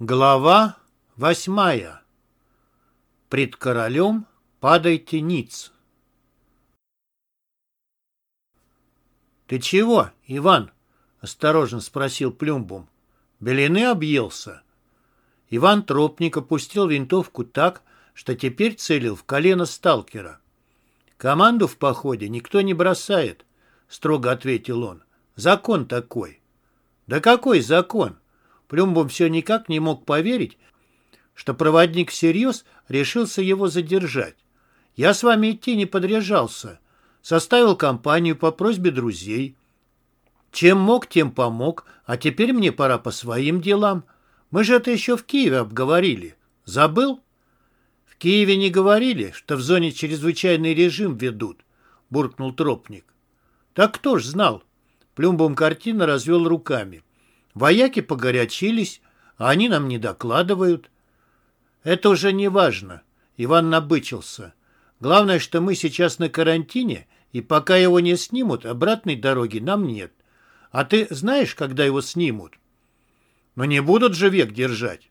Глава восьмая. Пред королем падайте ниц. «Ты чего, Иван?» — осторожно спросил Плюмбум. «Белины объелся». Иван Тропник опустил винтовку так, что теперь целил в колено сталкера. «Команду в походе никто не бросает», — строго ответил он. «Закон такой». «Да какой закон?» Плюмбом все никак не мог поверить, что проводник всерьез решился его задержать. Я с вами идти не подряжался. Составил компанию по просьбе друзей. Чем мог, тем помог, а теперь мне пора по своим делам. Мы же это еще в Киеве обговорили. Забыл? В Киеве не говорили, что в зоне чрезвычайный режим ведут, буркнул Тропник. Так кто ж знал? Плюмбом картина развел руками. Вояки погорячились, а они нам не докладывают. Это уже не важно. Иван набычился. Главное, что мы сейчас на карантине, и пока его не снимут, обратной дороги нам нет. А ты знаешь, когда его снимут? Но не будут же век держать.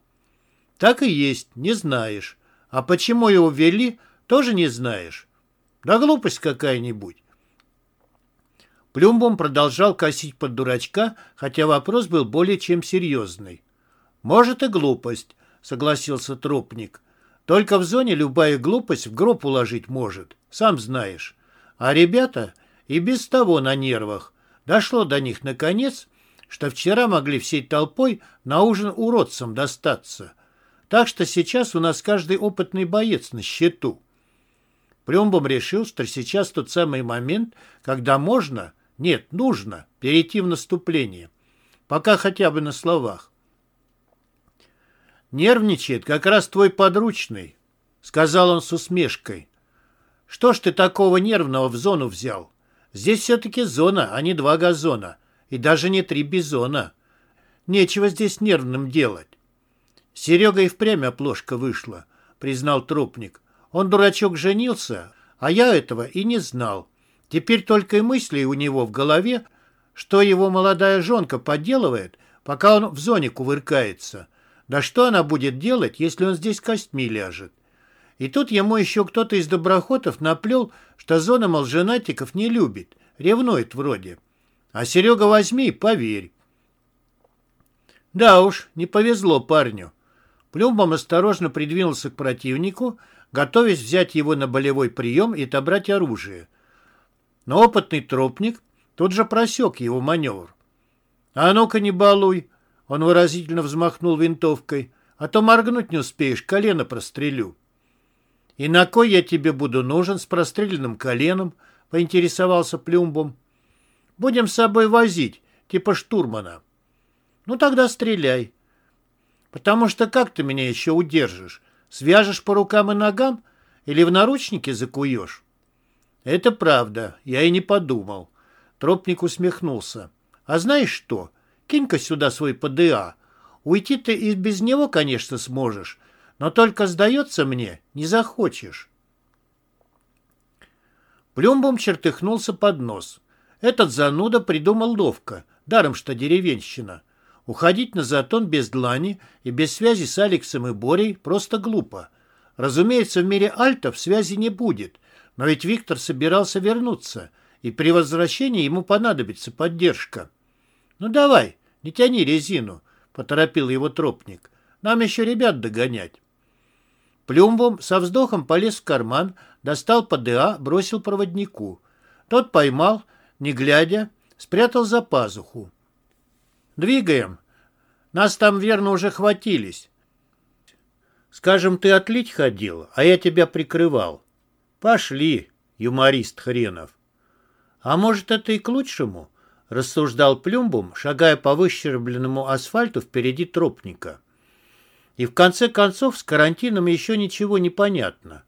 Так и есть, не знаешь. А почему его ввели, тоже не знаешь. Да глупость какая-нибудь. Плюмбом продолжал косить под дурачка, хотя вопрос был более чем серьезный. «Может и глупость», — согласился Тропник. «Только в зоне любая глупость в гроб уложить может, сам знаешь. А ребята и без того на нервах. Дошло до них наконец, что вчера могли всей толпой на ужин уродцам достаться. Так что сейчас у нас каждый опытный боец на счету». Плюмбом решил, что сейчас тот самый момент, когда можно нет, нужно перейти в наступление. Пока хотя бы на словах. Нервничает как раз твой подручный, сказал он с усмешкой. Что ж ты такого нервного в зону взял? Здесь все-таки зона, а не два газона. И даже не три бизона. Нечего здесь нервным делать. Серега и впрямь оплошка вышла, признал трупник. Он, дурачок, женился, а я этого и не знал. Теперь только и мысли у него в голове, что его молодая жонка подделывает, пока он в зоне кувыркается. Да что она будет делать, если он здесь костьми ляжет? И тут ему еще кто-то из доброхотов наплел, что зона, мол, женатиков не любит, ревнует вроде. А Серега возьми поверь. Да уж, не повезло парню. Плюмбом осторожно придвинулся к противнику, готовясь взять его на болевой прием и отобрать оружие. Но опытный тропник тут же просек его маневр. «А ну-ка не балуй!» Он выразительно взмахнул винтовкой. «А то моргнуть не успеешь, колено прострелю». «И на кой я тебе буду нужен с простреленным коленом?» — поинтересовался Плюмбом. «Будем с собой возить, типа штурмана». «Ну тогда стреляй». «Потому что как ты меня еще удержишь? Свяжешь по рукам и ногам или в наручники закуешь?» «Это правда, я и не подумал». Тропник усмехнулся. «А знаешь что? Кинь-ка сюда свой ПДА. Уйти ты и без него, конечно, сможешь, но только, сдается мне, не захочешь». Плюмбом чертыхнулся под нос. Этот зануда придумал ловко, даром что деревенщина. Уходить на затон без длани и без связи с Алексом и Борей просто глупо. Разумеется, в мире альтов связи не будет, но ведь Виктор собирался вернуться, и при возвращении ему понадобится поддержка. «Ну давай, не тяни резину», — поторопил его тропник. «Нам еще ребят догонять». Плюмбом со вздохом полез в карман, достал ПДА, бросил проводнику. Тот поймал, не глядя, спрятал за пазуху. «Двигаем. Нас там, верно, уже хватились. Скажем, ты отлить ходил, а я тебя прикрывал. Пошли, юморист хренов. А может, это и к лучшему? Рассуждал Плюмбум, шагая по выщербленному асфальту впереди тропника. И в конце концов с карантином еще ничего не понятно.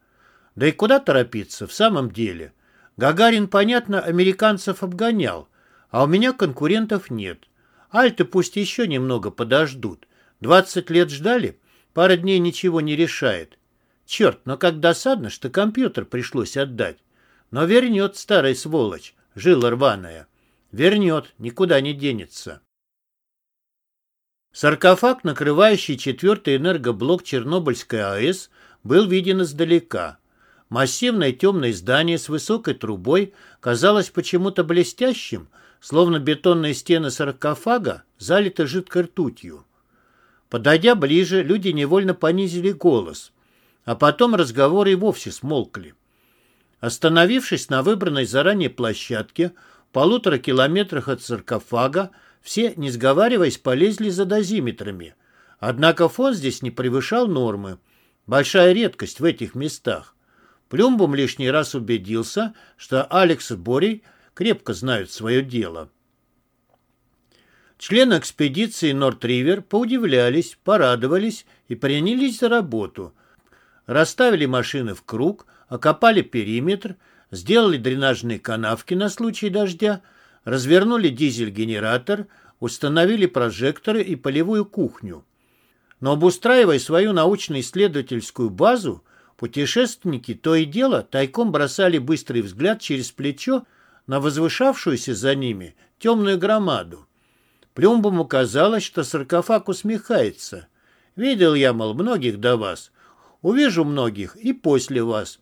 Да и куда торопиться в самом деле? Гагарин, понятно, американцев обгонял, а у меня конкурентов нет. Альты пусть еще немного подождут. Двадцать лет ждали, пара дней ничего не решает. Черт, но как досадно, что компьютер пришлось отдать. Но вернет старая сволочь, жила рваная. Вернет, никуда не денется. Саркофаг, накрывающий четвертый энергоблок Чернобыльской АЭС, был виден издалека. Массивное темное здание с высокой трубой казалось почему-то блестящим, словно бетонные стены саркофага залиты жидкой ртутью. Подойдя ближе, люди невольно понизили голос, а потом разговоры и вовсе смолкли. Остановившись на выбранной заранее площадке, в полутора километрах от саркофага, все, не сговариваясь, полезли за дозиметрами. Однако фон здесь не превышал нормы. Большая редкость в этих местах. Плюмбум лишний раз убедился, что Алекс и Борей крепко знают свое дело. Члены экспедиции Норт-Ривер поудивлялись, порадовались и принялись за работу. Расставили машины в круг, окопали периметр, сделали дренажные канавки на случай дождя, развернули дизель-генератор, установили прожекторы и полевую кухню. Но обустраивая свою научно-исследовательскую базу, путешественники то и дело тайком бросали быстрый взгляд через плечо на возвышавшуюся за ними темную громаду. Плюмбому казалось, что саркофаг усмехается. «Видел я, мол, многих до вас. Увижу многих и после вас.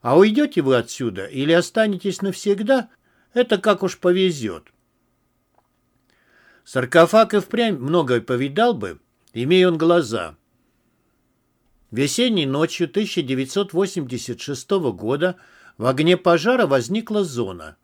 А уйдете вы отсюда или останетесь навсегда, это как уж повезет». Саркофаг и впрямь многое повидал бы, имея он глаза. Весенней ночью 1986 года в огне пожара возникла зона.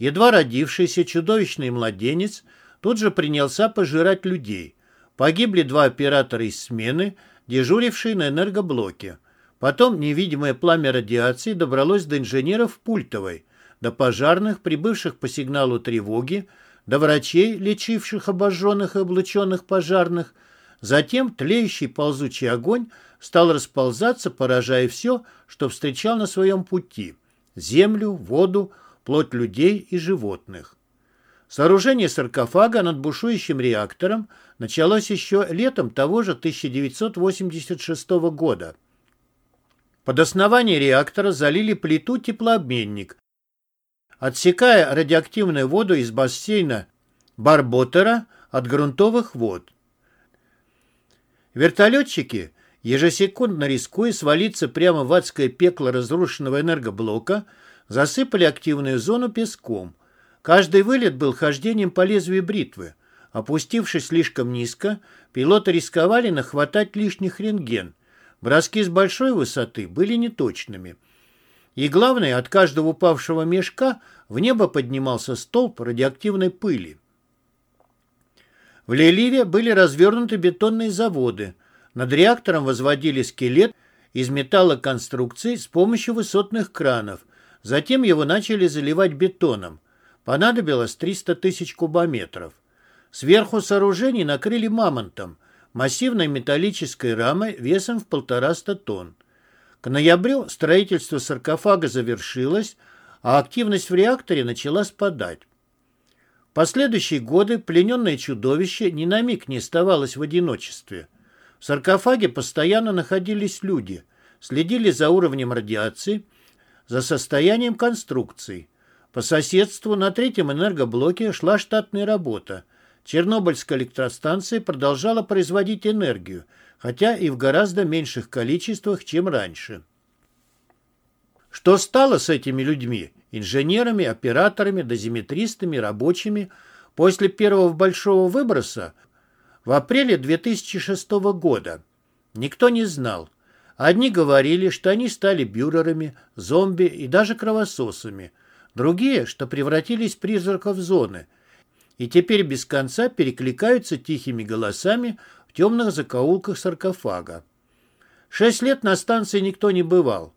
Едва родившийся чудовищный младенец – тут же принялся пожирать людей. Погибли два оператора из смены, дежурившие на энергоблоке. Потом невидимое пламя радиации добралось до инженеров Пультовой, до пожарных, прибывших по сигналу тревоги, до врачей, лечивших обожженных и облученных пожарных. Затем тлеющий ползучий огонь стал расползаться, поражая все, что встречал на своем пути – землю, воду, плоть людей и животных. Сооружение саркофага над бушующим реактором началось еще летом того же 1986 года. Под основание реактора залили плиту теплообменник, отсекая радиоактивную воду из бассейна Барботера от грунтовых вод. Вертолетчики, ежесекундно рискуя свалиться прямо в адское пекло разрушенного энергоблока, засыпали активную зону песком – Каждый вылет был хождением по лезвию бритвы. Опустившись слишком низко, пилоты рисковали нахватать лишних рентген. Броски с большой высоты были неточными. И главное, от каждого упавшего мешка в небо поднимался столб радиоактивной пыли. В Леливе были развернуты бетонные заводы. Над реактором возводили скелет из металлоконструкций с помощью высотных кранов. Затем его начали заливать бетоном. Понадобилось 300 тысяч кубометров. Сверху сооружений накрыли мамонтом, массивной металлической рамой весом в полтораста тонн. К ноябрю строительство саркофага завершилось, а активность в реакторе начала спадать. В последующие годы плененное чудовище ни на миг не оставалось в одиночестве. В саркофаге постоянно находились люди, следили за уровнем радиации, за состоянием конструкций. По соседству на третьем энергоблоке шла штатная работа. Чернобыльская электростанция продолжала производить энергию, хотя и в гораздо меньших количествах, чем раньше. Что стало с этими людьми, инженерами, операторами, дозиметристами, рабочими, после первого большого выброса в апреле 2006 года? Никто не знал. Одни говорили, что они стали бюрерами, зомби и даже кровососами – Другие, что превратились в призраков зоны, и теперь без конца перекликаются тихими голосами в темных закоулках саркофага. Шесть лет на станции никто не бывал.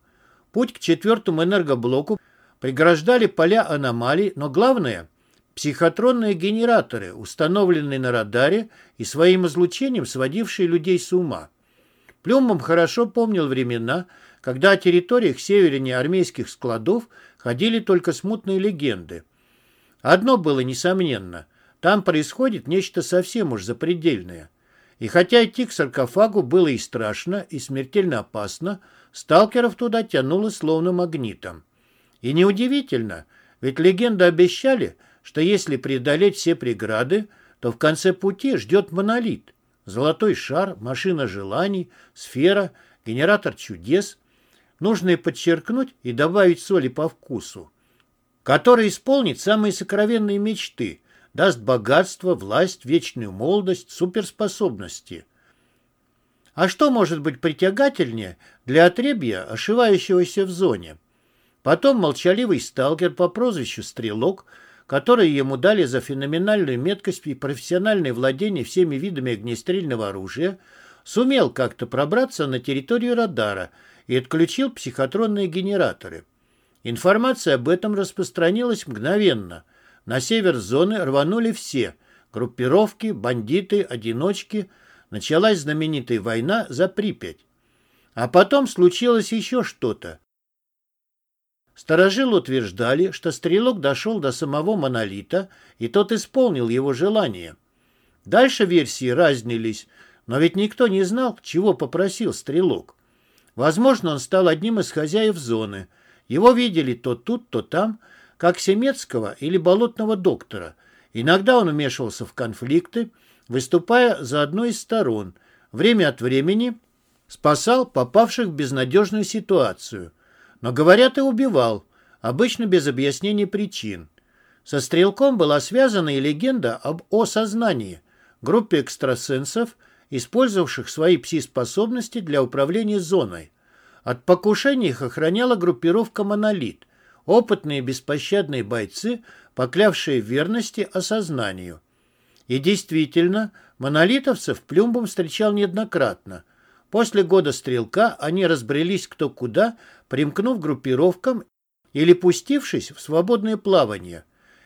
Путь к четвертому энергоблоку преграждали поля аномалий, но главное – психотронные генераторы, установленные на радаре и своим излучением сводившие людей с ума. Плюмом хорошо помнил времена, когда о территориях севернее армейских складов ходили только смутные легенды. Одно было несомненно. Там происходит нечто совсем уж запредельное. И хотя идти к саркофагу было и страшно, и смертельно опасно, сталкеров туда тянуло словно магнитом. И неудивительно, ведь легенды обещали, что если преодолеть все преграды, то в конце пути ждет монолит, золотой шар, машина желаний, сфера, генератор чудес. Нужно и подчеркнуть и добавить соли по вкусу, который исполнит самые сокровенные мечты, даст богатство, власть, вечную молодость, суперспособности. А что может быть притягательнее для отребья, ошивающегося в зоне? Потом молчаливый сталкер по прозвищу Стрелок – которые ему дали за феноменальную меткость и профессиональное владение всеми видами огнестрельного оружия, сумел как-то пробраться на территорию радара и отключил психотронные генераторы. Информация об этом распространилась мгновенно. На север зоны рванули все – группировки, бандиты, одиночки. Началась знаменитая война за Припять. А потом случилось еще что-то. Старожилы утверждали, что стрелок дошел до самого монолита, и тот исполнил его желание. Дальше версии разнились, но ведь никто не знал, чего попросил стрелок. Возможно, он стал одним из хозяев зоны. Его видели то тут, то там, как Семецкого или болотного доктора. Иногда он вмешивался в конфликты, выступая за одной из сторон. Время от времени спасал попавших в безнадежную ситуацию – но, говорят, и убивал, обычно без объяснения причин. Со стрелком была связана и легенда об осознании, группе экстрасенсов, использовавших свои пси-способности для управления зоной. От покушений их охраняла группировка «Монолит», опытные беспощадные бойцы, поклявшие верности осознанию. И действительно, монолитовцев Плюмбом встречал неоднократно. После года стрелка они разбрелись кто куда, примкнув группировкам или пустившись в свободное плавание.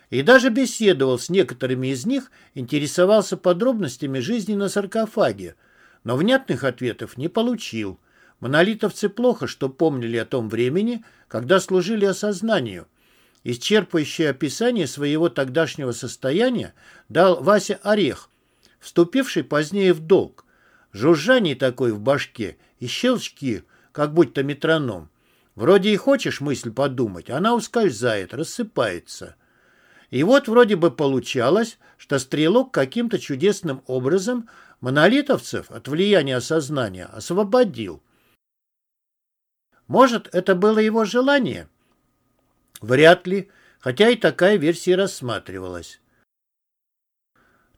И даже беседовал с некоторыми из них, интересовался подробностями жизни на саркофаге, но внятных ответов не получил. Монолитовцы плохо что помнили о том времени, когда служили осознанию. Исчерпывающее описание своего тогдашнего состояния дал Вася Орех, вступивший позднее в долг. Жужжание такое в башке и щелчки, как будто метроном. Вроде и хочешь мысль подумать, она ускользает, рассыпается. И вот вроде бы получалось, что стрелок каким-то чудесным образом монолитовцев от влияния осознания освободил. Может, это было его желание? Вряд ли, хотя и такая версия рассматривалась.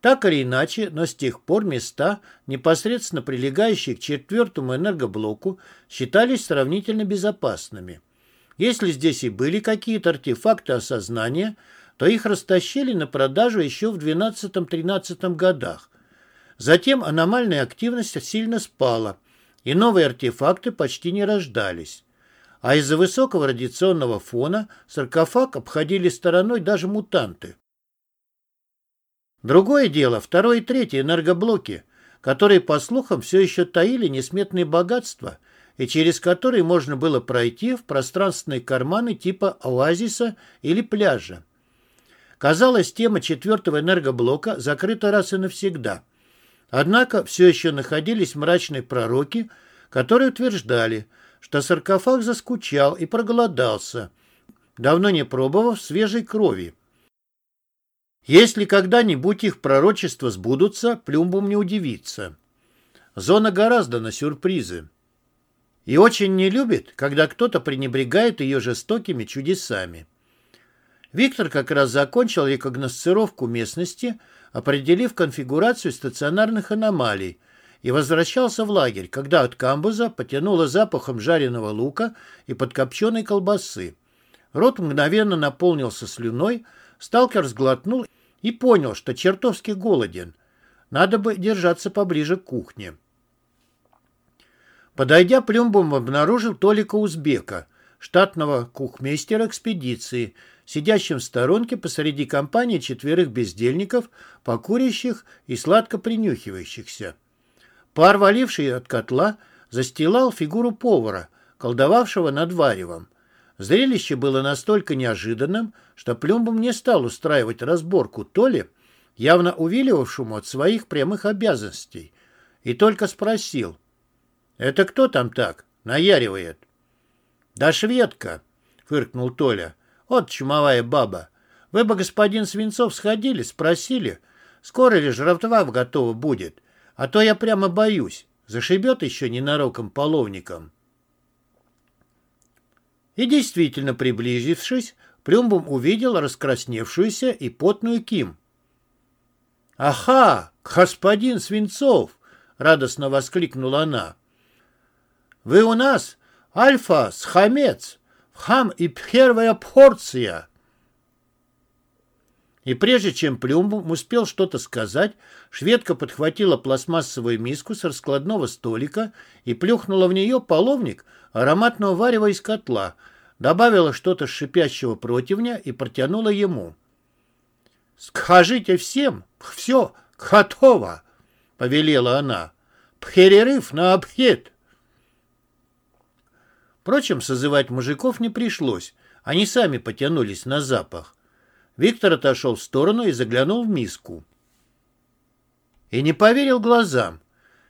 Так или иначе, но с тех пор места, непосредственно прилегающие к четвертому энергоблоку, считались сравнительно безопасными. Если здесь и были какие-то артефакты осознания, то их растащили на продажу еще в 12-13 годах. Затем аномальная активность сильно спала, и новые артефакты почти не рождались. А из-за высокого радиационного фона саркофаг обходили стороной даже мутанты. Другое дело второй и третий энергоблоки, которые, по слухам, все еще таили несметные богатства и через которые можно было пройти в пространственные карманы типа оазиса или пляжа. Казалось, тема четвертого энергоблока закрыта раз и навсегда. Однако все еще находились мрачные пророки, которые утверждали, что саркофаг заскучал и проголодался, давно не пробовав свежей крови. Если когда-нибудь их пророчества сбудутся, Плюмбум не удивится. Зона гораздо на сюрпризы. И очень не любит, когда кто-то пренебрегает ее жестокими чудесами. Виктор как раз закончил рекогносцировку местности, определив конфигурацию стационарных аномалий, и возвращался в лагерь, когда от камбуза потянуло запахом жареного лука и подкопченой колбасы. Рот мгновенно наполнился слюной, Сталкер сглотнул и понял, что чертовски голоден. Надо бы держаться поближе к кухне. Подойдя, Плюмбом обнаружил Толика Узбека, штатного кухмейстера экспедиции, сидящим в сторонке посреди компании четверых бездельников, покурящих и сладко принюхивающихся. Пар, валивший от котла, застилал фигуру повара, колдовавшего над варевом. Зрелище было настолько неожиданным, что Плюмбом не стал устраивать разборку Толи, явно увиливавшему от своих прямых обязанностей, и только спросил. «Это кто там так? Наяривает?» «Да шведка», — фыркнул Толя. «Вот чумовая баба. Вы бы, господин Свинцов, сходили, спросили, скоро ли жратва готова будет, А то я прямо боюсь. Зашибет еще ненароком половником. И действительно, приблизившись, Плюмбум увидел раскрасневшуюся и потную Ким. «Аха, господин Свинцов!» — радостно воскликнула она. «Вы у нас альфа с хамец, хам и первая порция!» И прежде чем Плюмбум успел что-то сказать, шведка подхватила пластмассовую миску с раскладного столика и плюхнула в нее половник ароматного варева из котла, добавила что-то шипящего противня и протянула ему. «Скажите всем, все, готово!» — повелела она. «Перерыв на обхед!» Впрочем, созывать мужиков не пришлось. Они сами потянулись на запах. Виктор отошел в сторону и заглянул в миску. И не поверил глазам.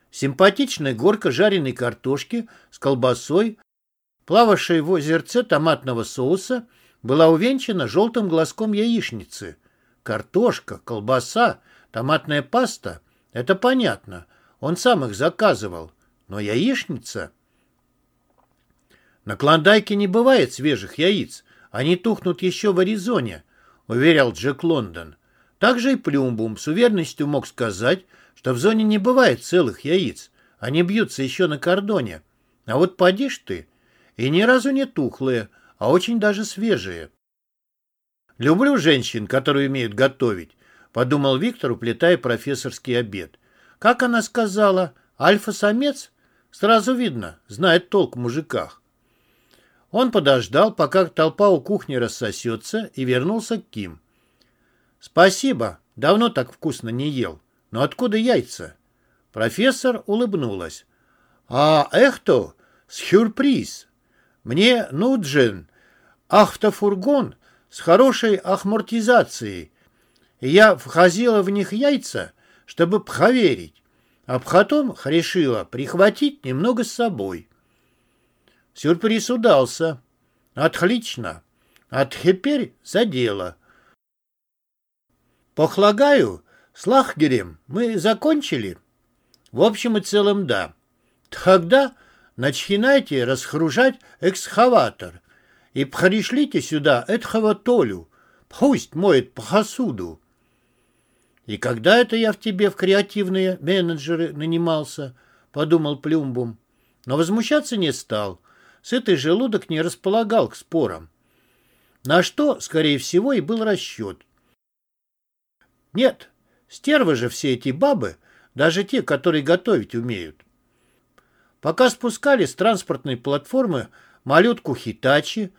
Симпатичная горка жареной картошки с колбасой, плававшей в озерце томатного соуса, была увенчана желтым глазком яичницы. Картошка, колбаса, томатная паста — это понятно. Он сам их заказывал. Но яичница... На Клондайке не бывает свежих яиц. Они тухнут еще в Аризоне, уверял Джек Лондон. Также и Плюмбум с уверенностью мог сказать, что в зоне не бывает целых яиц. Они бьются еще на кордоне. А вот поди ж ты. И ни разу не тухлые, а очень даже свежие. «Люблю женщин, которые умеют готовить», — подумал Виктор, уплетая профессорский обед. «Как она сказала? Альфа-самец? Сразу видно, знает толк в мужиках». Он подождал, пока толпа у кухни рассосется, и вернулся к Ким. «Спасибо. Давно так вкусно не ел. Но откуда яйца?» Профессор улыбнулась. «А эхто? Сюрприз. Мне нужен автофургон с хорошей амортизацией. Я вхозила в них яйца, чтобы проверить, а потом решила прихватить немного с собой». Сюрприз удался. Отлично. А теперь за дело. Похлагаю, с Лахгерем мы закончили? В общем и целом, да. Тогда начинайте расхружать эксхаватор и пришлите сюда этого Толю. Пусть моет посуду. И когда это я в тебе в креативные менеджеры нанимался, подумал Плюмбум. Но возмущаться не стал. Сытый желудок не располагал к спорам. На что, скорее всего, и был расчет. Нет, стервы же все эти бабы, даже те, которые готовить умеют. Пока спускали с транспортной платформы малютку Хитачи,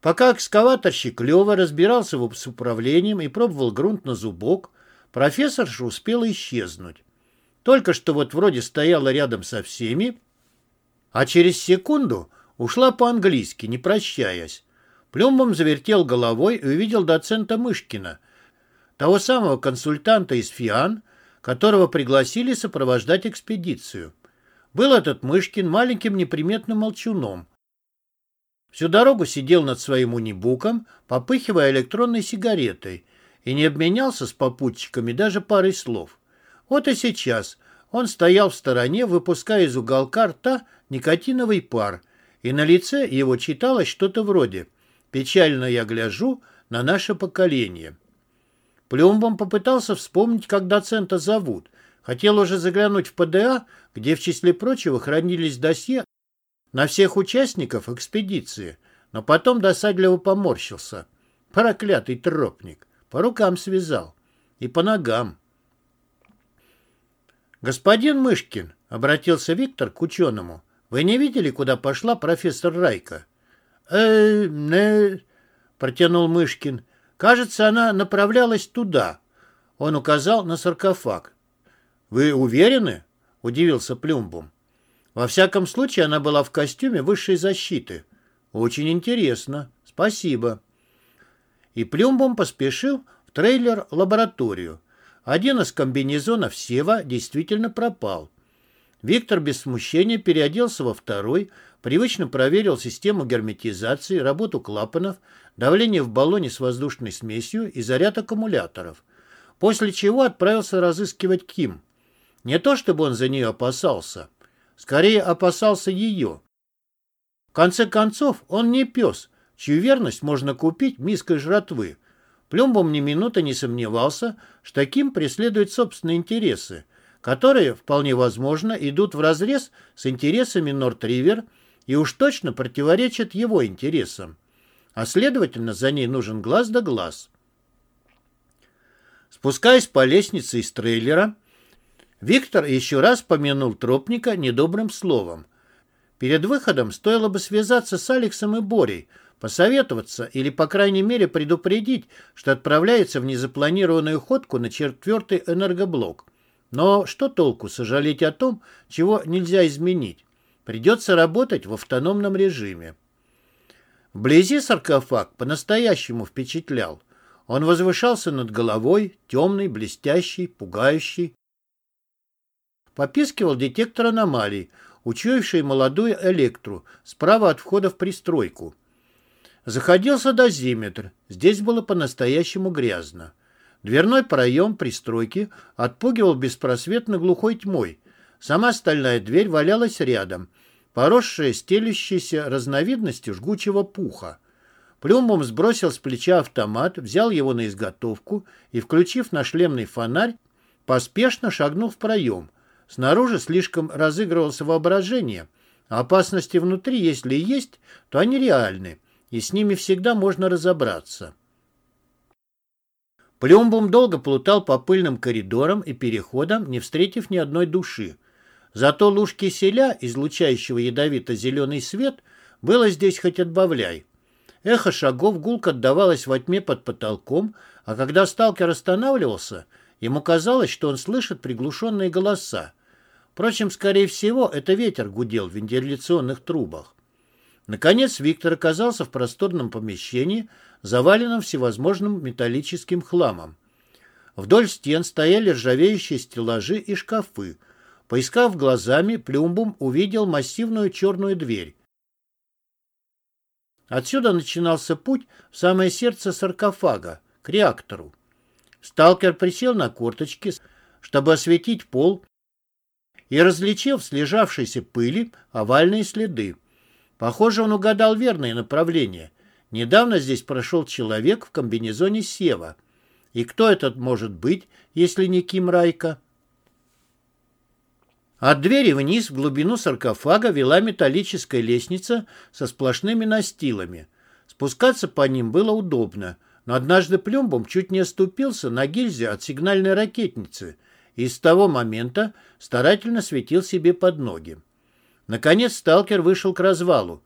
пока экскаваторщик Лева разбирался с управлением и пробовал грунт на зубок, профессорша успела исчезнуть. Только что вот вроде стояла рядом со всеми, а через секунду Ушла по-английски, не прощаясь. Плюмбом завертел головой и увидел доцента Мышкина, того самого консультанта из ФИАН, которого пригласили сопровождать экспедицию. Был этот Мышкин маленьким неприметным молчуном. Всю дорогу сидел над своим унибуком, попыхивая электронной сигаретой, и не обменялся с попутчиками даже парой слов. Вот и сейчас он стоял в стороне, выпуская из уголка рта никотиновый пар – и на лице его читалось что-то вроде «Печально я гляжу на наше поколение». Плюмбом попытался вспомнить, как доцента зовут. Хотел уже заглянуть в ПДА, где в числе прочего хранились досье на всех участников экспедиции, но потом досадливо поморщился. Проклятый тропник. По рукам связал. И по ногам. «Господин Мышкин», — обратился Виктор к ученому, — вы не видели, куда пошла профессор Райка? э не протянул Мышкин. Кажется, она направлялась туда. Он указал на саркофаг. Вы уверены? Удивился Плюмбум. Во всяком случае, она была в костюме высшей защиты. Очень интересно. Спасибо. И Плюмбум поспешил в трейлер-лабораторию. Один из комбинезонов Сева действительно пропал. Виктор без смущения переоделся во второй, привычно проверил систему герметизации, работу клапанов, давление в баллоне с воздушной смесью и заряд аккумуляторов. После чего отправился разыскивать Ким. Не то чтобы он за нее опасался, скорее опасался ее. В конце концов, он не пес, чью верность можно купить миской жратвы. Плюмбом ни минуты не сомневался, что таким преследует собственные интересы, которые, вполне возможно, идут вразрез с интересами Норт-Ривер и уж точно противоречат его интересам. А следовательно, за ней нужен глаз да глаз. Спускаясь по лестнице из трейлера, Виктор еще раз помянул Тропника недобрым словом. Перед выходом стоило бы связаться с Алексом и Борей, посоветоваться или, по крайней мере, предупредить, что отправляется в незапланированную ходку на четвертый энергоблок. Но что толку сожалеть о том, чего нельзя изменить? Придется работать в автономном режиме. Вблизи саркофаг по-настоящему впечатлял. Он возвышался над головой, темный, блестящий, пугающий. Попискивал детектор аномалий, учуявший молодую электру, справа от входа в пристройку. Заходился дозиметр. Здесь было по-настоящему грязно. Дверной проем пристройки отпугивал беспросветно глухой тьмой. Сама стальная дверь валялась рядом, поросшая стелющейся разновидностью жгучего пуха. Плюмбом сбросил с плеча автомат, взял его на изготовку и, включив на шлемный фонарь, поспешно шагнул в проем. Снаружи слишком разыгрывался воображение. Опасности внутри, если и есть, то они реальны, и с ними всегда можно разобраться. Плюмбом долго плутал по пыльным коридорам и переходам, не встретив ни одной души. Зато луж киселя, излучающего ядовито-зеленый свет, было здесь хоть отбавляй. Эхо шагов гулко отдавалось во тьме под потолком, а когда сталкер останавливался, ему казалось, что он слышит приглушенные голоса. Впрочем, скорее всего, это ветер гудел в вентиляционных трубах. Наконец Виктор оказался в просторном помещении, заваленном всевозможным металлическим хламом. Вдоль стен стояли ржавеющие стеллажи и шкафы, Поискав глазами, Плюмбум увидел массивную черную дверь. Отсюда начинался путь в самое сердце саркофага, к реактору. Сталкер присел на корточки, чтобы осветить пол, и различил в слежавшейся пыли овальные следы. Похоже, он угадал верное направление. Недавно здесь прошел человек в комбинезоне Сева. И кто этот может быть, если не Ким Райка? От двери вниз в глубину саркофага вела металлическая лестница со сплошными настилами. Спускаться по ним было удобно, но однажды плюмбом чуть не оступился на гильзе от сигнальной ракетницы и с того момента старательно светил себе под ноги. Наконец сталкер вышел к развалу.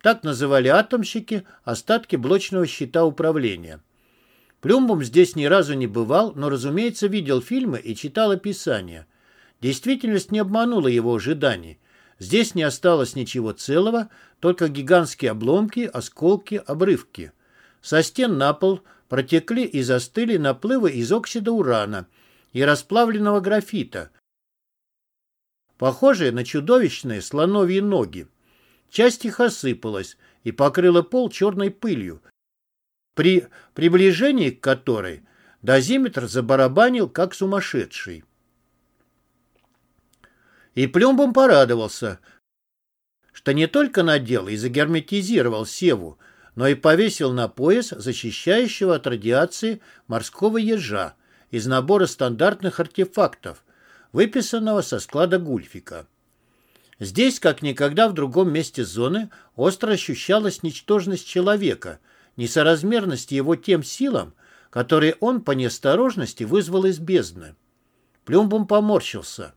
Так называли атомщики остатки блочного щита управления. Плюмбом здесь ни разу не бывал, но, разумеется, видел фильмы и читал описания. Действительность не обманула его ожиданий. Здесь не осталось ничего целого, только гигантские обломки, осколки, обрывки. Со стен на пол протекли и застыли наплывы из оксида урана и расплавленного графита, похожие на чудовищные слоновьи ноги. Часть их осыпалась и покрыла пол черной пылью, при приближении к которой дозиметр забарабанил, как сумасшедший. И Плюмбом порадовался, что не только надел и загерметизировал севу, но и повесил на пояс защищающего от радиации морского ежа из набора стандартных артефактов, выписанного со склада Гульфика. Здесь, как никогда в другом месте зоны, остро ощущалась ничтожность человека, несоразмерность его тем силам, которые он по неосторожности вызвал из бездны. Плюмбом поморщился.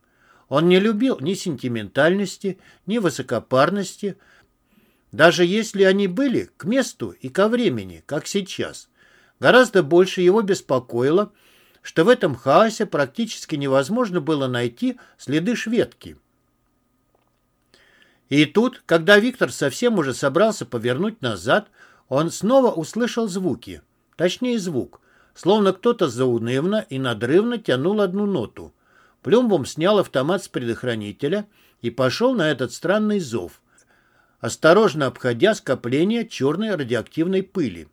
Он не любил ни сентиментальности, ни высокопарности, даже если они были к месту и ко времени, как сейчас. Гораздо больше его беспокоило, что в этом хаосе практически невозможно было найти следы шведки. И тут, когда Виктор совсем уже собрался повернуть назад, он снова услышал звуки, точнее звук, словно кто-то заунывно и надрывно тянул одну ноту. Плюмбом снял автомат с предохранителя и пошел на этот странный зов, осторожно обходя скопление черной радиоактивной пыли.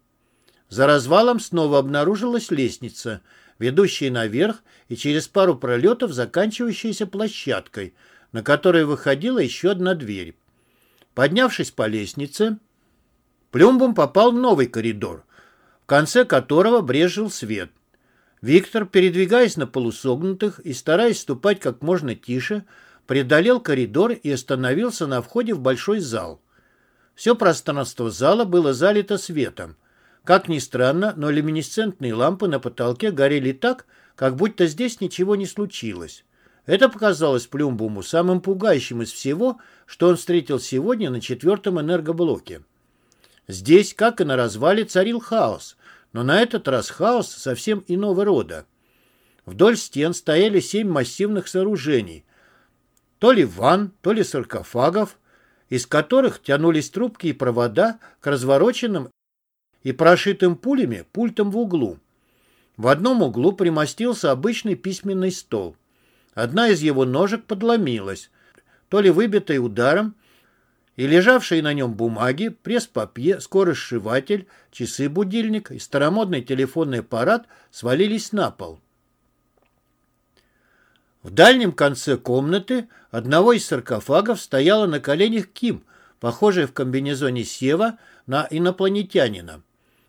За развалом снова обнаружилась лестница. Ведущие наверх и через пару пролетов заканчивающиеся площадкой, на которой выходила еще одна дверь. Поднявшись по лестнице, Плюмбум попал в новый коридор, в конце которого брежил свет. Виктор, передвигаясь на полусогнутых и стараясь ступать как можно тише, преодолел коридор и остановился на входе в большой зал. Все пространство зала было залито светом. Как ни странно, но люминесцентные лампы на потолке горели так, как будто здесь ничего не случилось. Это показалось Плюмбуму самым пугающим из всего, что он встретил сегодня на четвертом энергоблоке. Здесь, как и на развале, царил хаос, но на этот раз хаос совсем иного рода. Вдоль стен стояли семь массивных сооружений, то ли ванн, то ли саркофагов, из которых тянулись трубки и провода к развороченным и прошитым пулями пультам в углу. В одном углу примостился обычный письменный стол. Одна из его ножек подломилась, то ли выбитой ударом, и лежавшие на нем бумаги, пресс-папье, скоросшиватель, часы-будильник и старомодный телефонный аппарат свалились на пол. В дальнем конце комнаты одного из саркофагов стояла на коленях Ким, похожая в комбинезоне Сева на инопланетянина.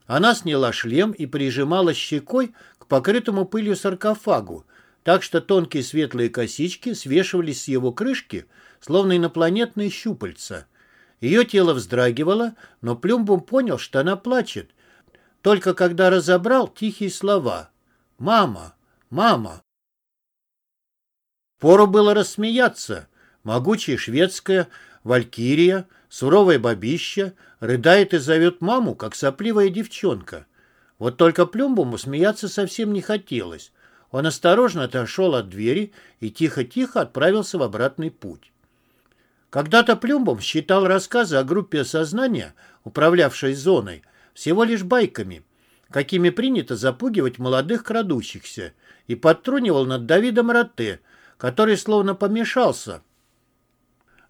Она сняла шлем и прижимала щекой к покрытому пылью саркофагу, так что тонкие светлые косички свешивались с его крышки, словно инопланетные щупальца. Ее тело вздрагивало, но Плюмбум понял, что она плачет, только когда разобрал тихие слова «Мама! Мама!». Пору было рассмеяться. Могучая шведская валькирия, суровая бабища, рыдает и зовет маму, как сопливая девчонка. Вот только Плюмбуму смеяться совсем не хотелось. Он осторожно отошел от двери и тихо-тихо отправился в обратный путь. Когда-то Плюмбом считал рассказы о группе осознания, управлявшей зоной, всего лишь байками, какими принято запугивать молодых крадущихся, и подтрунивал над Давидом Ротте, который словно помешался.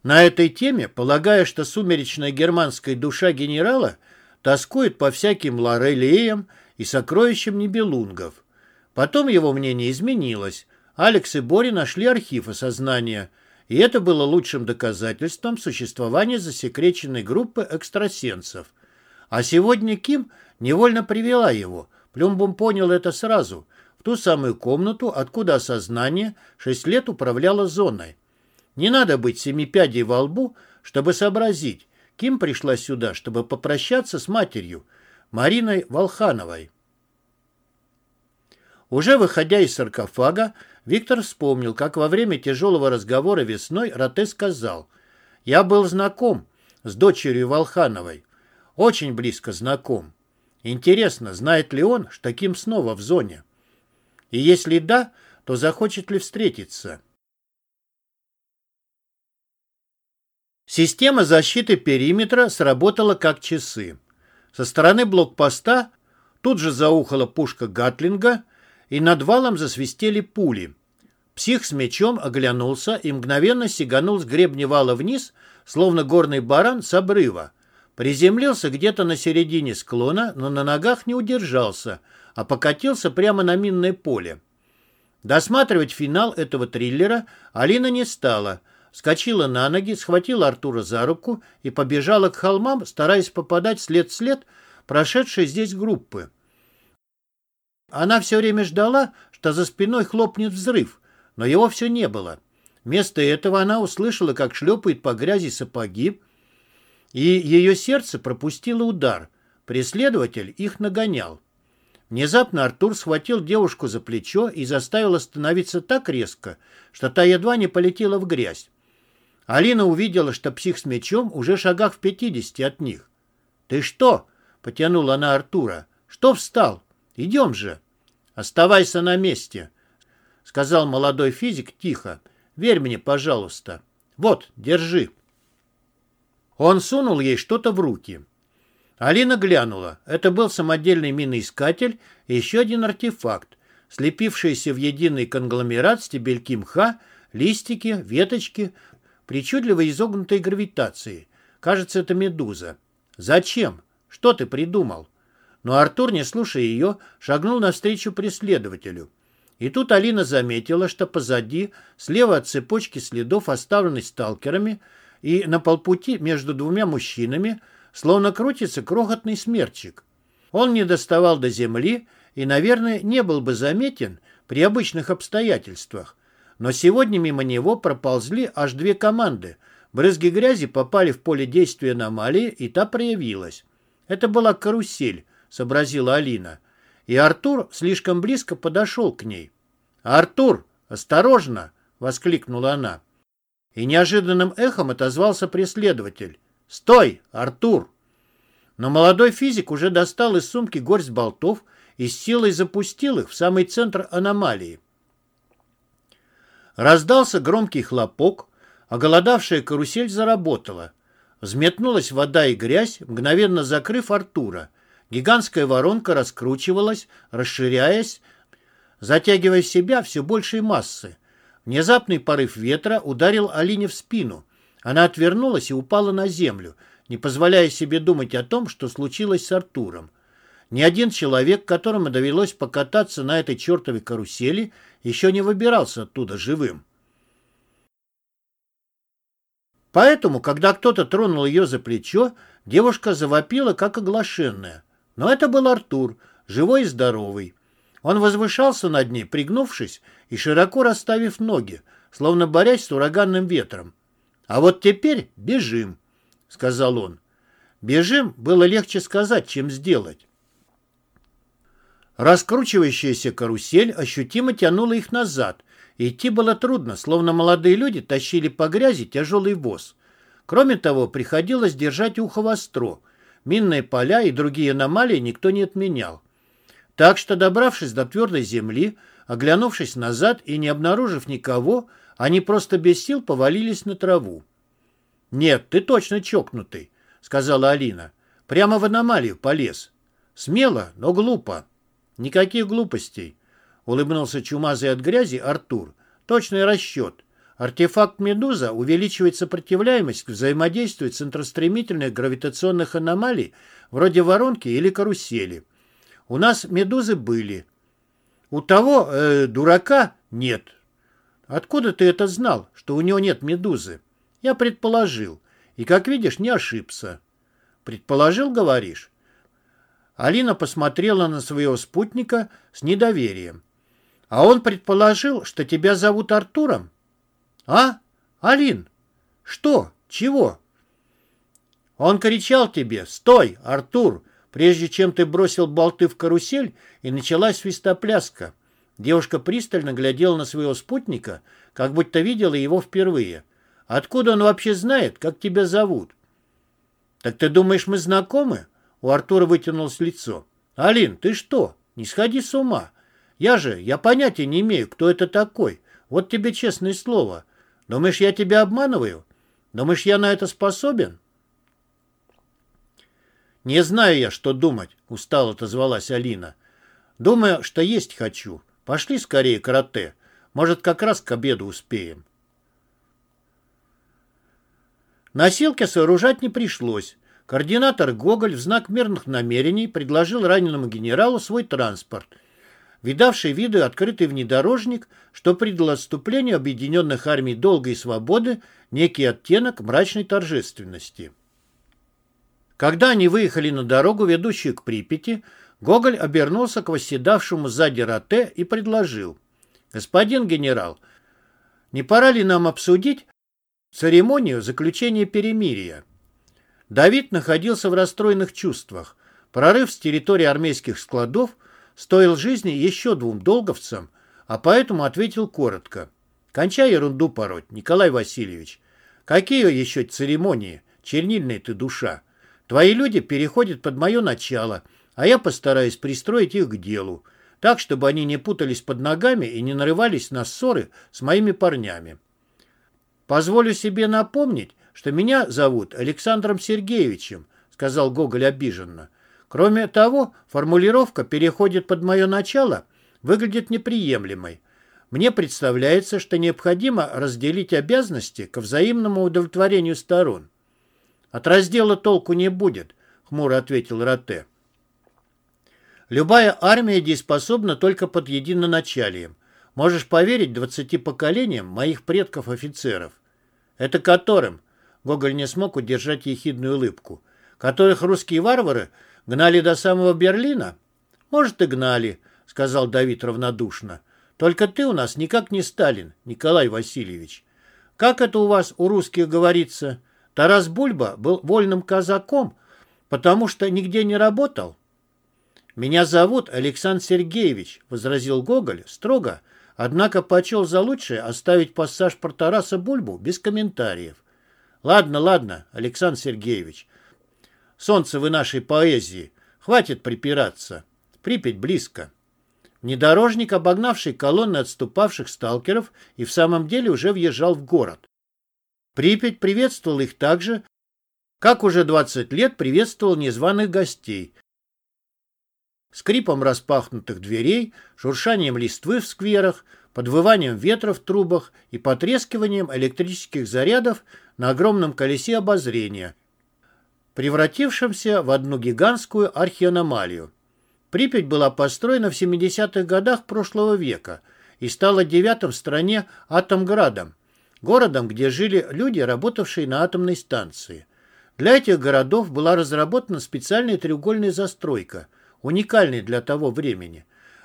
На этой теме, полагая, что сумеречная германская душа генерала тоскует по всяким лорелеям и сокровищам небелунгов. Потом его мнение изменилось. Алекс и Бори нашли архив осознания – и это было лучшим доказательством существования засекреченной группы экстрасенсов. А сегодня Ким невольно привела его. Плюмбум понял это сразу, в ту самую комнату, откуда осознание шесть лет управляло зоной. Не надо быть семипядей во лбу, чтобы сообразить. Ким пришла сюда, чтобы попрощаться с матерью, Мариной Волхановой. Уже выходя из саркофага, Виктор вспомнил, как во время тяжелого разговора весной Роте сказал, «Я был знаком с дочерью Волхановой, очень близко знаком. Интересно, знает ли он, что Ким снова в зоне? И если да, то захочет ли встретиться?» Система защиты периметра сработала как часы. Со стороны блокпоста тут же заухала пушка Гатлинга, и над валом засвистели пули. Псих с мечом оглянулся и мгновенно сиганул с гребня вала вниз, словно горный баран с обрыва. Приземлился где-то на середине склона, но на ногах не удержался, а покатился прямо на минное поле. Досматривать финал этого триллера Алина не стала. Скочила на ноги, схватила Артура за руку и побежала к холмам, стараясь попадать след в след прошедшей здесь группы. Она все время ждала, что за спиной хлопнет взрыв, но его все не было. Вместо этого она услышала, как шлепает по грязи сапоги, и ее сердце пропустило удар. Преследователь их нагонял. Внезапно Артур схватил девушку за плечо и заставил остановиться так резко, что та едва не полетела в грязь. Алина увидела, что псих с мечом уже шагах в пятидесяти от них. «Ты что?» — потянула она Артура. «Что встал? Идем же!» «Оставайся на месте», — сказал молодой физик тихо. «Верь мне, пожалуйста. Вот, держи». Он сунул ей что-то в руки. Алина глянула. Это был самодельный миноискатель и еще один артефакт, слепившийся в единый конгломерат стебельки мха, листики, веточки, причудливо изогнутой гравитации. Кажется, это медуза. «Зачем? Что ты придумал?» но Артур, не слушая ее, шагнул навстречу преследователю. И тут Алина заметила, что позади, слева от цепочки следов, оставленной сталкерами, и на полпути между двумя мужчинами, словно крутится крохотный смерчик. Он не доставал до земли и, наверное, не был бы заметен при обычных обстоятельствах. Но сегодня мимо него проползли аж две команды. Брызги грязи попали в поле действия аномалии, и та проявилась. Это была карусель, сообразила Алина. И Артур слишком близко подошел к ней. «Артур, осторожно!» — воскликнула она. И неожиданным эхом отозвался преследователь. «Стой, Артур!» Но молодой физик уже достал из сумки горсть болтов и с силой запустил их в самый центр аномалии. Раздался громкий хлопок, а голодавшая карусель заработала. Взметнулась вода и грязь, мгновенно закрыв Артура. Гигантская воронка раскручивалась, расширяясь, затягивая в себя все большей массы. Внезапный порыв ветра ударил Алине в спину. Она отвернулась и упала на землю, не позволяя себе думать о том, что случилось с Артуром. Ни один человек, которому довелось покататься на этой чертовой карусели, еще не выбирался оттуда живым. Поэтому, когда кто-то тронул ее за плечо, девушка завопила, как оглашенная. Но это был Артур, живой и здоровый. Он возвышался над ней, пригнувшись и широко расставив ноги, словно борясь с ураганным ветром. «А вот теперь бежим», — сказал он. «Бежим» было легче сказать, чем сделать. Раскручивающаяся карусель ощутимо тянула их назад. И идти было трудно, словно молодые люди тащили по грязи тяжелый воз. Кроме того, приходилось держать ухо востро. Минные поля и другие аномалии никто не отменял. Так что, добравшись до твердой земли, оглянувшись назад и не обнаружив никого, они просто без сил повалились на траву. «Нет, ты точно чокнутый», — сказала Алина. «Прямо в аномалию полез. Смело, но глупо». «Никаких глупостей», — улыбнулся чумазый от грязи Артур. «Точный расчет. Артефакт «Медуза» увеличивает сопротивляемость к взаимодействию центростремительных гравитационных аномалий вроде воронки или карусели. У нас медузы были. У того, э, дурака, нет. Откуда ты это знал, что у него нет медузы? Я предположил. И, как видишь, не ошибся. Предположил, говоришь? Алина посмотрела на своего спутника с недоверием. «А он предположил, что тебя зовут Артуром?» «А? Алин? Что? Чего?» «Он кричал тебе, стой, Артур, прежде чем ты бросил болты в карусель, и началась свистопляска». Девушка пристально глядела на своего спутника, как будто видела его впервые. «Откуда он вообще знает, как тебя зовут?» «Так ты думаешь, мы знакомы?» У Артура вытянулось лицо. «Алин, ты что? Не сходи с ума. Я же, я понятия не имею, кто это такой. Вот тебе честное слово. Думаешь, я тебя обманываю? Думаешь, я на это способен?» «Не знаю я, что думать», — устало отозвалась Алина. «Думаю, что есть хочу. Пошли скорее карате. Может, как раз к обеду успеем». Носилки сооружать не пришлось. Координатор Гоголь в знак мирных намерений предложил раненому генералу свой транспорт, видавший виды открытый внедорожник, что придал отступлению объединенных армий долга и свободы некий оттенок мрачной торжественности. Когда они выехали на дорогу, ведущую к Припяти, Гоголь обернулся к восседавшему сзади Роте и предложил. «Господин генерал, не пора ли нам обсудить церемонию заключения перемирия?» Давид находился в расстроенных чувствах. Прорыв с территории армейских складов стоил жизни еще двум долговцам, а поэтому ответил коротко. «Кончай ерунду пороть, Николай Васильевич. Какие еще церемонии? Чернильная ты душа. Твои люди переходят под мое начало, а я постараюсь пристроить их к делу, так, чтобы они не путались под ногами и не нарывались на ссоры с моими парнями. Позволю себе напомнить, что меня зовут Александром Сергеевичем, сказал Гоголь обиженно. Кроме того, формулировка переходит под мое начало, выглядит неприемлемой. Мне представляется, что необходимо разделить обязанности ко взаимному удовлетворению сторон. От раздела толку не будет, хмуро ответил Роте. Любая армия дееспособна только под единоначалием. Можешь поверить двадцати поколениям моих предков-офицеров. Это которым? Гоголь не смог удержать ехидную улыбку. Которых русские варвары гнали до самого Берлина? Может, и гнали, сказал Давид равнодушно. Только ты у нас никак не Сталин, Николай Васильевич. Как это у вас, у русских, говорится? Тарас Бульба был вольным казаком, потому что нигде не работал? «Меня зовут Александр Сергеевич», — возразил Гоголь строго, однако почел за лучшее оставить пассаж про Тараса Бульбу без комментариев. «Ладно, ладно, Александр Сергеевич, солнце вы нашей поэзии, хватит припираться. Припять близко». Внедорожник, обогнавший колонны отступавших сталкеров, и в самом деле уже въезжал в город. Припять приветствовал их так же, как уже 20 лет приветствовал незваных гостей, скрипом распахнутых дверей, шуршанием листвы в скверах, подвыванием ветра в трубах и потрескиванием электрических зарядов на огромном колесе обозрения, превратившемся в одну гигантскую архианомалию. Припять была построена в 70-х годах прошлого века и стала девятым в стране Атомградом, городом, где жили люди, работавшие на атомной станции. Для этих городов была разработана специальная треугольная застройка – уникальной для того времени.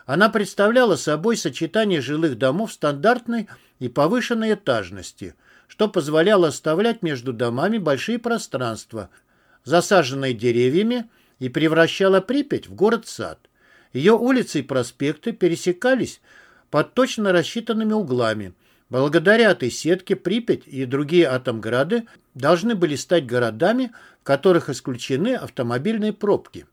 Она представляла собой сочетание жилых домов стандартной и повышенной этажности, что позволяло оставлять между домами большие пространства, засаженные деревьями, и превращало Припять в город-сад. Ее улицы и проспекты пересекались под точно рассчитанными углами. Благодаря этой сетке Припять и другие атомграды должны были стать городами, в которых исключены автомобильные пробки.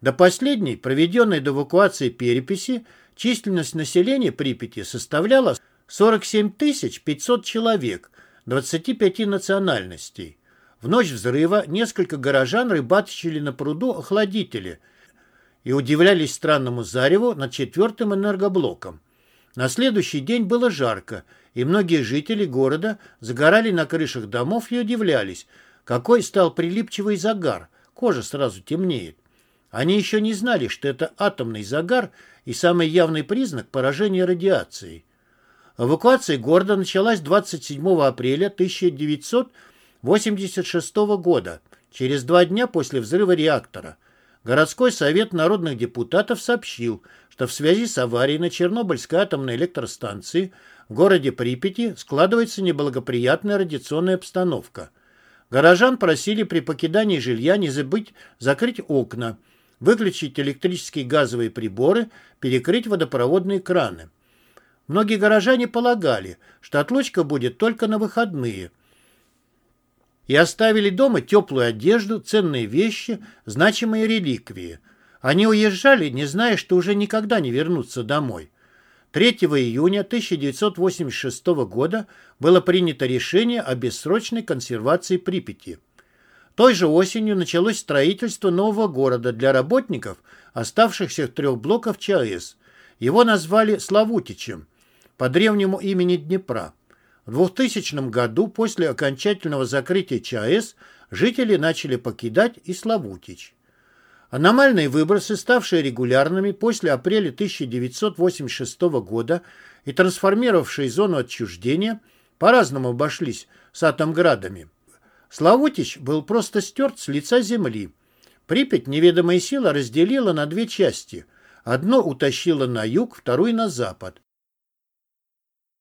До последней, проведенной до эвакуации переписи, численность населения Припяти составляла 47 500 человек, 25 национальностей. В ночь взрыва несколько горожан рыбачили на пруду охладители и удивлялись странному зареву над четвертым энергоблоком. На следующий день было жарко, и многие жители города загорали на крышах домов и удивлялись, какой стал прилипчивый загар, кожа сразу темнеет. Они еще не знали, что это атомный загар и самый явный признак поражения радиацией. Эвакуация города началась 27 апреля 1986 года, через два дня после взрыва реактора. Городской совет народных депутатов сообщил, что в связи с аварией на Чернобыльской атомной электростанции в городе Припяти складывается неблагоприятная радиационная обстановка. Горожан просили при покидании жилья не забыть закрыть окна, выключить электрические газовые приборы, перекрыть водопроводные краны. Многие горожане полагали, что отлучка будет только на выходные, и оставили дома теплую одежду, ценные вещи, значимые реликвии. Они уезжали, не зная, что уже никогда не вернутся домой. 3 июня 1986 года было принято решение о бессрочной консервации Припяти. Той же осенью началось строительство нового города для работников оставшихся трех блоков ЧАЭС. Его назвали Славутичем по древнему имени Днепра. В 2000 году после окончательного закрытия ЧАЭС жители начали покидать и Славутич. Аномальные выбросы, ставшие регулярными после апреля 1986 года и трансформировавшие зону отчуждения, по-разному обошлись с атомградами. Славутич был просто стерт с лица земли. Припять неведомая сила разделила на две части. Одно утащило на юг, вторую на запад.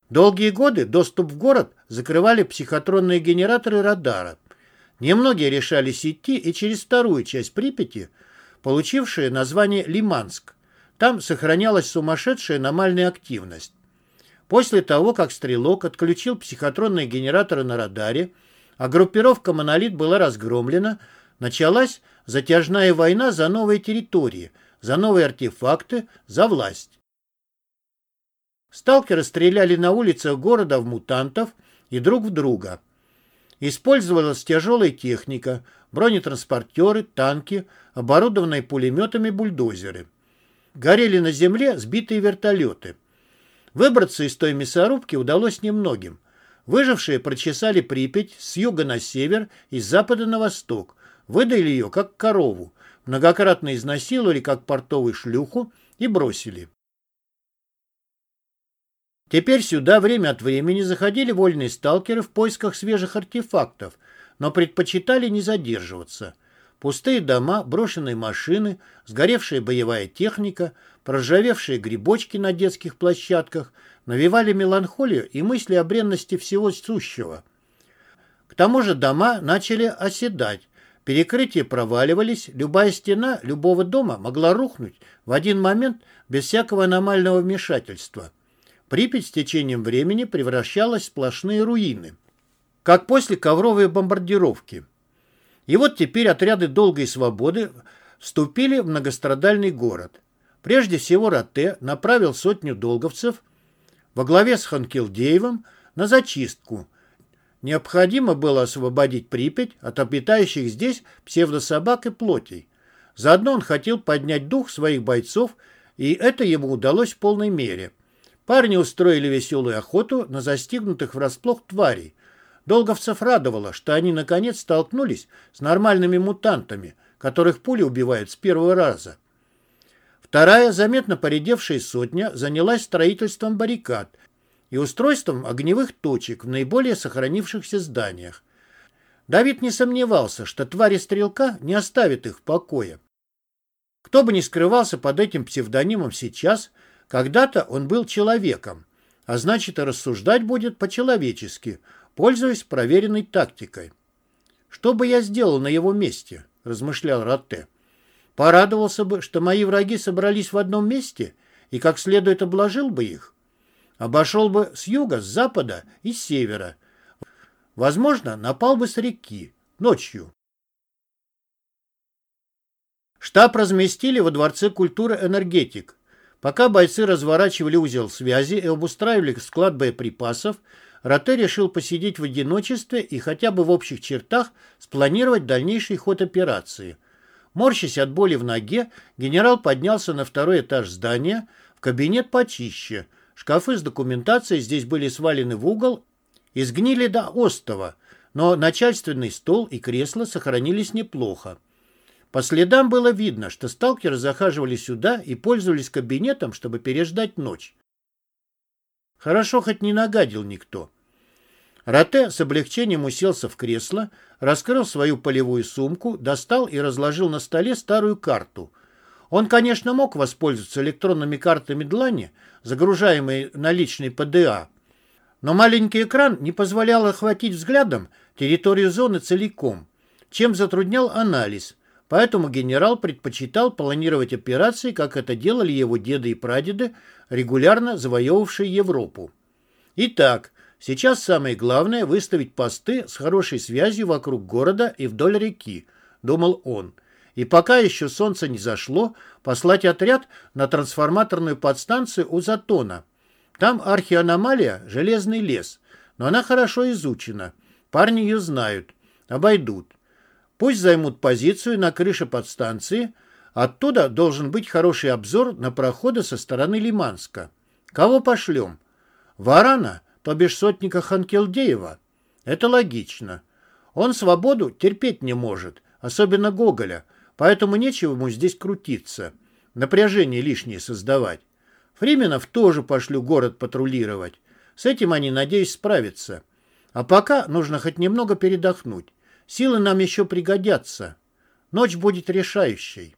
Долгие годы доступ в город закрывали психотронные генераторы радара. Немногие решались идти и через вторую часть Припяти, получившую название Лиманск. Там сохранялась сумасшедшая аномальная активность. После того, как «Стрелок» отключил психотронные генераторы на радаре, а группировка «Монолит» была разгромлена, началась затяжная война за новые территории, за новые артефакты, за власть. Сталкеры стреляли на улицах города в мутантов и друг в друга. Использовалась тяжелая техника, бронетранспортеры, танки, оборудованные пулеметами бульдозеры. Горели на земле сбитые вертолеты. Выбраться из той мясорубки удалось немногим. Выжившие прочесали Припять с юга на север и с запада на восток, выдали ее как корову. многократно изнасиловали как портовую шлюху и бросили. Теперь сюда время от времени заходили вольные сталкеры в поисках свежих артефактов, но предпочитали не задерживаться. Пустые дома, брошенные машины, сгоревшая боевая техника, проржавевшие грибочки на детских площадках навевали меланхолию и мысли о бренности всего сущего. К тому же дома начали оседать, перекрытия проваливались, любая стена любого дома могла рухнуть в один момент без всякого аномального вмешательства. Припять с течением времени превращалась в сплошные руины, как после ковровой бомбардировки. И вот теперь отряды долгой свободы вступили в многострадальный город. Прежде всего Ротте направил сотню долговцев во главе с Ханкилдеевым на зачистку. Необходимо было освободить Припять от обитающих здесь псевдособак и плотей. Заодно он хотел поднять дух своих бойцов, и это ему удалось в полной мере. Парни устроили веселую охоту на застигнутых врасплох тварей. Долговцев радовало, что они наконец столкнулись с нормальными мутантами, которых пули убивают с первого раза. Вторая, заметно поредевшая сотня, занялась строительством баррикад и устройством огневых точек в наиболее сохранившихся зданиях. Давид не сомневался, что твари стрелка не оставят их в покое. Кто бы ни скрывался под этим псевдонимом сейчас – когда-то он был человеком, а значит и рассуждать будет по-человечески, пользуясь проверенной тактикой. «Что бы я сделал на его месте?» – размышлял Ротте. «Порадовался бы, что мои враги собрались в одном месте и как следует обложил бы их. Обошел бы с юга, с запада и с севера. Возможно, напал бы с реки, ночью». Штаб разместили во Дворце культуры «Энергетик», Пока бойцы разворачивали узел связи и обустраивали склад боеприпасов, Роте решил посидеть в одиночестве и хотя бы в общих чертах спланировать дальнейший ход операции. Морщась от боли в ноге, генерал поднялся на второй этаж здания, в кабинет почище. Шкафы с документацией здесь были свалены в угол и сгнили до остова, но начальственный стол и кресло сохранились неплохо. По следам было видно, что сталкеры захаживали сюда и пользовались кабинетом, чтобы переждать ночь. Хорошо, хоть не нагадил никто. Роте с облегчением уселся в кресло, раскрыл свою полевую сумку, достал и разложил на столе старую карту. Он, конечно, мог воспользоваться электронными картами длани, на личный ПДА, но маленький экран не позволял охватить взглядом территорию зоны целиком, чем затруднял анализ, Поэтому генерал предпочитал планировать операции, как это делали его деды и прадеды, регулярно завоевавшие Европу. Итак, сейчас самое главное – выставить посты с хорошей связью вокруг города и вдоль реки, думал он. И пока еще солнце не зашло, послать отряд на трансформаторную подстанцию у Затона. Там архианомалия – железный лес, но она хорошо изучена. Парни ее знают, обойдут. Пусть займут позицию на крыше подстанции. Оттуда должен быть хороший обзор на проходы со стороны Лиманска. Кого пошлем? Варана, то бишь сотника Ханкелдеева. Это логично. Он свободу терпеть не может, особенно Гоголя, поэтому нечего ему здесь крутиться, напряжение лишнее создавать. Фрименов тоже пошлю город патрулировать. С этим они, надеюсь, справятся. А пока нужно хоть немного передохнуть. Силы нам еще пригодятся. Ночь будет решающей.